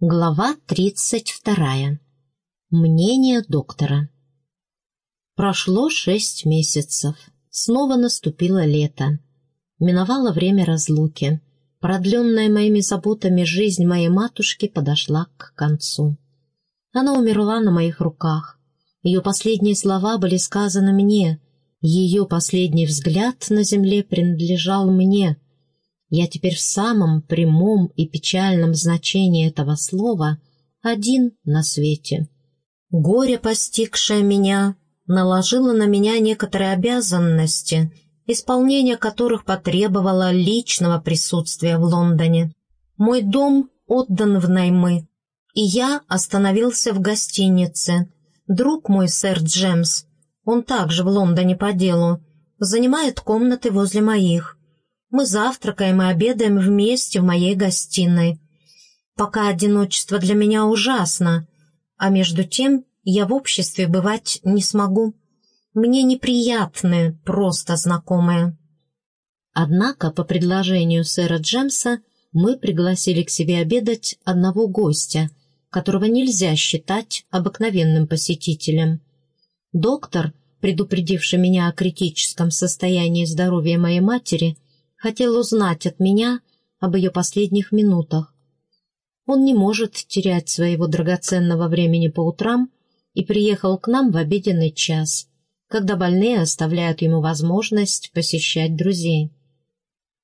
Глава 32. Мнение доктора. Прошло шесть месяцев. Снова наступило лето. Миновало время разлуки. Продленная моими заботами жизнь моей матушки подошла к концу. Она умерла на моих руках. Ее последние слова были сказаны мне. Ее последний взгляд на земле принадлежал мне — я теперь в самом прямом и печальном значении этого слова один на свете. Горе, постигшее меня, наложило на меня некоторые обязанности, исполнение которых потребовало личного присутствия в Лондоне. Мой дом отдан в наймы, и я остановился в гостинице. Друг мой, сэр Джемс, он также в Лондоне по делу, занимает комнаты возле моих. Мы завтракаем и обедаем вместе в моей гостиной. Пока одиночество для меня ужасно, а между тем я в обществе бывать не смогу. Мне неприятны просто знакомые. Однако, по предложению сэра Джемса, мы пригласили к себе обедать одного гостя, которого нельзя считать обыкновенным посетителем. Доктор, предупредивший меня о критическом состоянии здоровья моей матери, хотел узнать от меня об ее последних минутах. Он не может терять своего драгоценного времени по утрам и приехал к нам в обеденный час, когда больные оставляют ему возможность посещать друзей.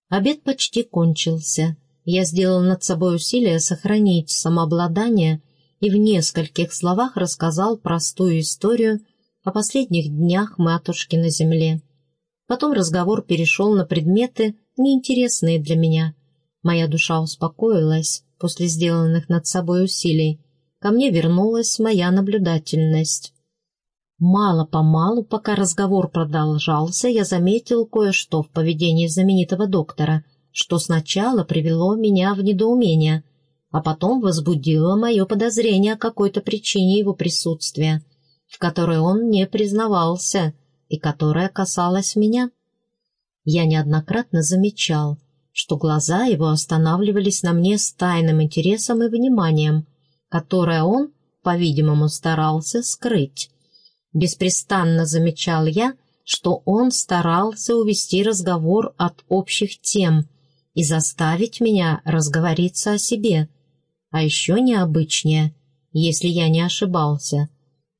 Обед почти кончился. Я сделал над собой усилие сохранить самообладание и в нескольких словах рассказал простую историю о последних днях матушки на земле. Потом разговор перешел на предметы, неинтересные для меня. Моя душа успокоилась после сделанных над собой усилий. Ко мне вернулась моя наблюдательность. Мало-помалу, пока разговор продолжался, я заметил кое-что в поведении знаменитого доктора, что сначала привело меня в недоумение, а потом возбудило мое подозрение о какой-то причине его присутствия, в которой он не признавался и которая касалась меня. Я неоднократно замечал, что глаза его останавливались на мне с тайным интересом и вниманием, которое он, по-видимому, старался скрыть. Беспрестанно замечал я, что он старался увести разговор от общих тем и заставить меня разговориться о себе. А еще необычнее, если я не ошибался,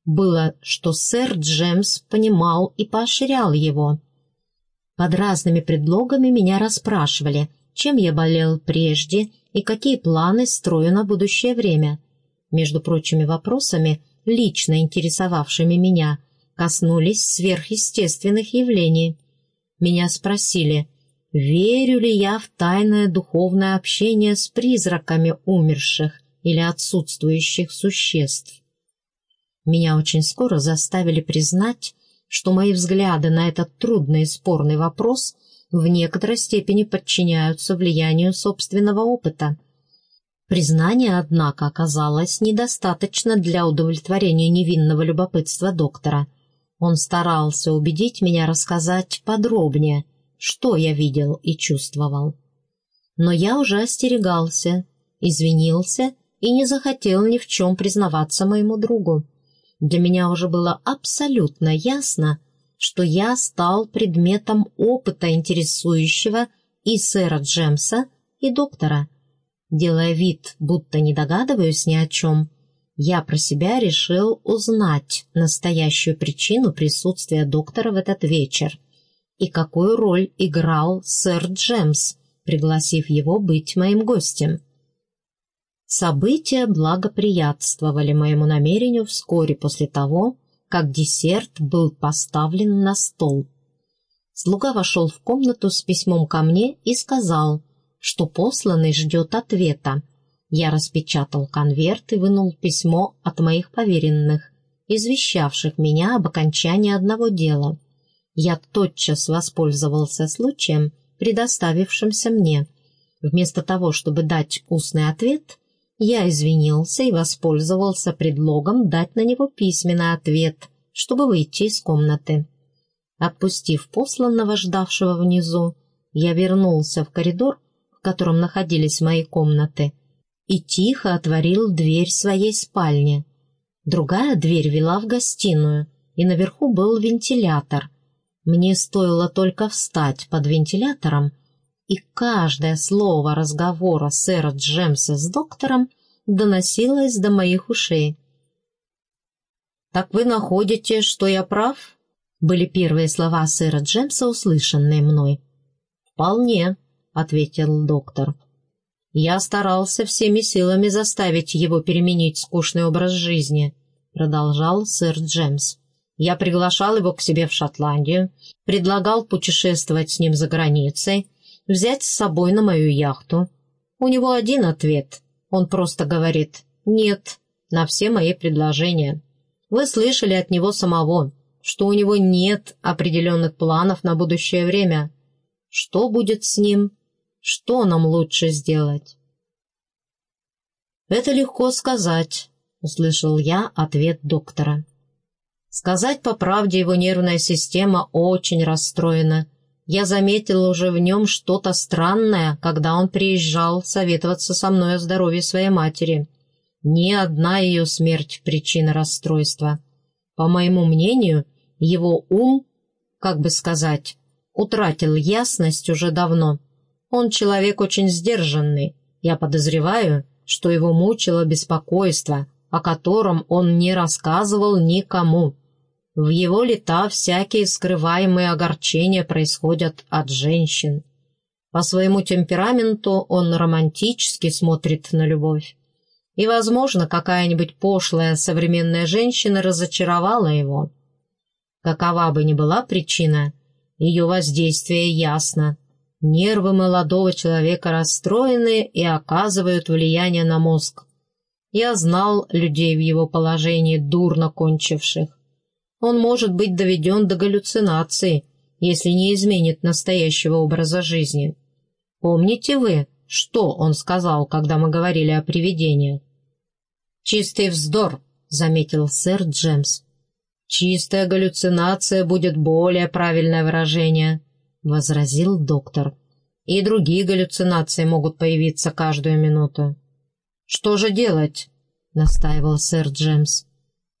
было, что сэр Джемс понимал и поощрял его. Под разными предлогами меня расспрашивали, чем я болел прежде и какие планы строю на будущее время. Между прочими вопросами, лично интересовавшими меня, коснулись сверхъестественных явлений. Меня спросили, верю ли я в тайное духовное общение с призраками умерших или отсутствующих существ. Меня очень скоро заставили признать, что мои взгляды на этот трудный и спорный вопрос в некоторой степени подчиняются влиянию собственного опыта. Признание, однако, оказалось недостаточно для удовлетворения невинного любопытства доктора. Он старался убедить меня рассказать подробнее, что я видел и чувствовал. Но я уже остерегался, извинился и не захотел ни в чем признаваться моему другу для меня уже было абсолютно ясно, что я стал предметом опыта, интересующего и сэра Джемса, и доктора. Делая вид, будто не догадываюсь ни о чем, я про себя решил узнать настоящую причину присутствия доктора в этот вечер и какую роль играл сэр Джемс, пригласив его быть моим гостем. События благоприятствовали моему намерению вскоре после того, как десерт был поставлен на стол. Слуга вошел в комнату с письмом ко мне и сказал, что посланный ждет ответа. Я распечатал конверт и вынул письмо от моих поверенных, извещавших меня об окончании одного дела. Я тотчас воспользовался случаем, предоставившимся мне. Вместо того, чтобы дать устный ответ, я извинился и воспользовался предлогом дать на него письменный ответ, чтобы выйти из комнаты. Отпустив посланного, ждавшего внизу, я вернулся в коридор, в котором находились мои комнаты, и тихо отворил дверь своей спальни. Другая дверь вела в гостиную, и наверху был вентилятор. Мне стоило только встать под вентилятором, и каждое слово разговора сэра Джемса с доктором доносилось до моих ушей. «Так вы находите, что я прав?» были первые слова сэра Джемса, услышанные мной. «Вполне», — ответил доктор. «Я старался всеми силами заставить его переменить скучный образ жизни», — продолжал сэр Джемс. «Я приглашал его к себе в Шотландию, предлагал путешествовать с ним за границей, взять с собой на мою яхту. У него один ответ. Он просто говорит «нет» на все мои предложения. Вы слышали от него самого, что у него нет определенных планов на будущее время. Что будет с ним? Что нам лучше сделать? «Это легко сказать», — услышал я ответ доктора. Сказать по правде, его нервная система очень расстроена. Я заметил уже в нем что-то странное, когда он приезжал советоваться со мной о здоровье своей матери. Ни одна ее смерть — причина расстройства. По моему мнению, его ум, как бы сказать, утратил ясность уже давно. Он человек очень сдержанный. Я подозреваю, что его мучило беспокойство, о котором он не рассказывал никому. В его лета всякие скрываемые огорчения происходят от женщин. По своему темпераменту он романтически смотрит на любовь. И, возможно, какая-нибудь пошлая современная женщина разочаровала его. Какова бы ни была причина, ее воздействие ясно. Нервы молодого человека расстроены и оказывают влияние на мозг. Я знал людей в его положении, дурно кончивших. Он может быть доведен до галлюцинации, если не изменит настоящего образа жизни. Помните вы, что он сказал, когда мы говорили о привидениях? «Чистый вздор», — заметил сэр Джемс. «Чистая галлюцинация будет более правильное выражение», — возразил доктор. «И другие галлюцинации могут появиться каждую минуту». «Что же делать?» — настаивал сэр Джемс.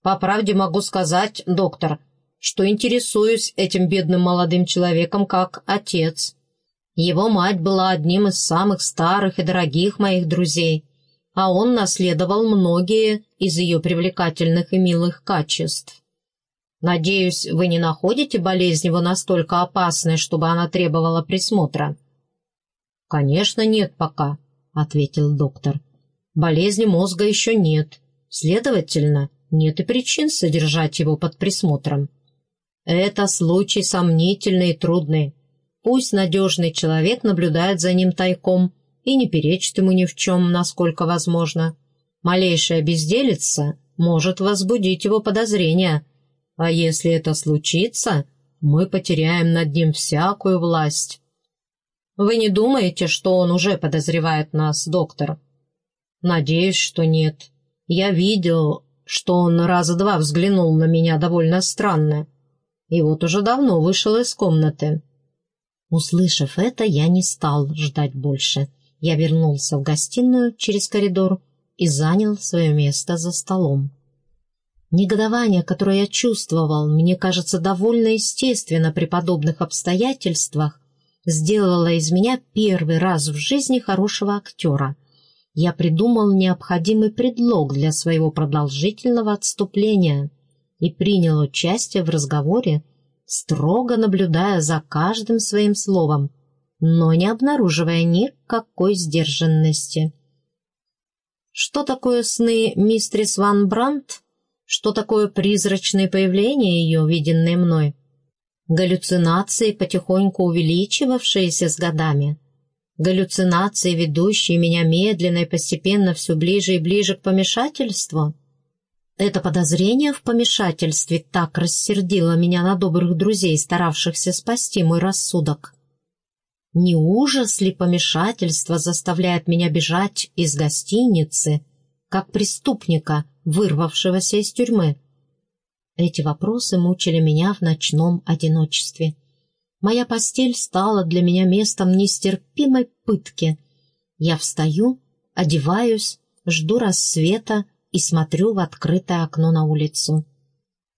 «По правде могу сказать, доктор, что интересуюсь этим бедным молодым человеком как отец. Его мать была одним из самых старых и дорогих моих друзей» а он наследовал многие из ее привлекательных и милых качеств. Надеюсь, вы не находите болезнь его настолько опасной, чтобы она требовала присмотра?» «Конечно, нет пока», — ответил доктор. «Болезни мозга еще нет. Следовательно, нет и причин содержать его под присмотром. Это случай сомнительный и трудный. Пусть надежный человек наблюдает за ним тайком — и не перечит ему ни в чем, насколько возможно. Малейшая безделица может возбудить его подозрения, а если это случится, мы потеряем над ним всякую власть. Вы не думаете, что он уже подозревает нас, доктор? Надеюсь, что нет. Я видел, что он раза два взглянул на меня довольно странно, и вот уже давно вышел из комнаты. Услышав это, я не стал ждать больше — я вернулся в гостиную через коридор и занял свое место за столом. Негодование, которое я чувствовал, мне кажется довольно естественно при подобных обстоятельствах, сделало из меня первый раз в жизни хорошего актера. Я придумал необходимый предлог для своего продолжительного отступления и принял участие в разговоре, строго наблюдая за каждым своим словом, но не обнаруживая никакой сдержанности. Что такое сны мистрис Ван Брандт? Что такое призрачные появления ее, виденные мной? Галлюцинации, потихоньку увеличивавшиеся с годами. Галлюцинации, ведущие меня медленно и постепенно все ближе и ближе к помешательству. Это подозрение в помешательстве так рассердило меня на добрых друзей, старавшихся спасти мой рассудок. Не ужас ли помешательство заставляет меня бежать из гостиницы, как преступника, вырвавшегося из тюрьмы? Эти вопросы мучили меня в ночном одиночестве. Моя постель стала для меня местом нестерпимой пытки. Я встаю, одеваюсь, жду рассвета и смотрю в открытое окно на улицу.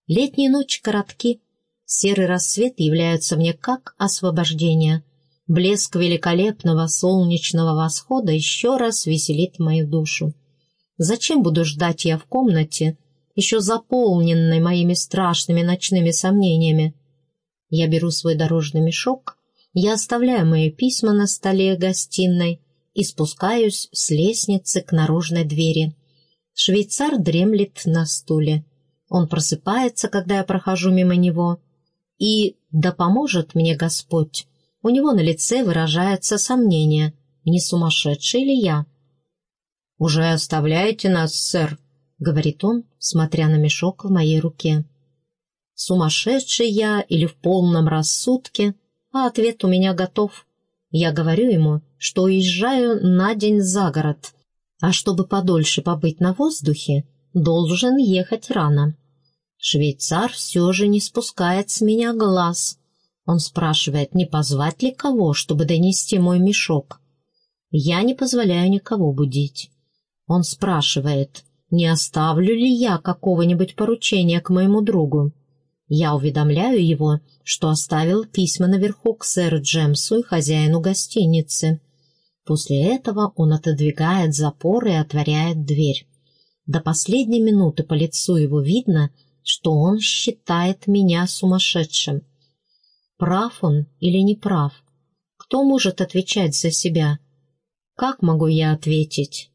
Летние ночи коротки, серый рассвет является мне как освобождение. Блеск великолепного солнечного восхода еще раз веселит мою душу. Зачем буду ждать я в комнате, еще заполненной моими страшными ночными сомнениями? Я беру свой дорожный мешок, я оставляю мои письма на столе гостиной и спускаюсь с лестницы к наружной двери. Швейцар дремлет на стуле. Он просыпается, когда я прохожу мимо него. И да поможет мне Господь. У него на лице выражается сомнение, не сумасшедший ли я. «Уже оставляете нас, сэр?» — говорит он, смотря на мешок в моей руке. Сумасшедший я или в полном рассудке, а ответ у меня готов. Я говорю ему, что уезжаю на день за город, а чтобы подольше побыть на воздухе, должен ехать рано. Швейцар все же не спускает с меня глаз. Он спрашивает, не позвать ли кого, чтобы донести мой мешок. Я не позволяю никого будить. Он спрашивает, не оставлю ли я какого-нибудь поручения к моему другу. Я уведомляю его, что оставил письма наверху к сэру Джемсу и хозяину гостиницы. После этого он отодвигает запор и отворяет дверь. До последней минуты по лицу его видно, что он считает меня сумасшедшим. Прав он или не прав? Кто может отвечать за себя? Как могу я ответить?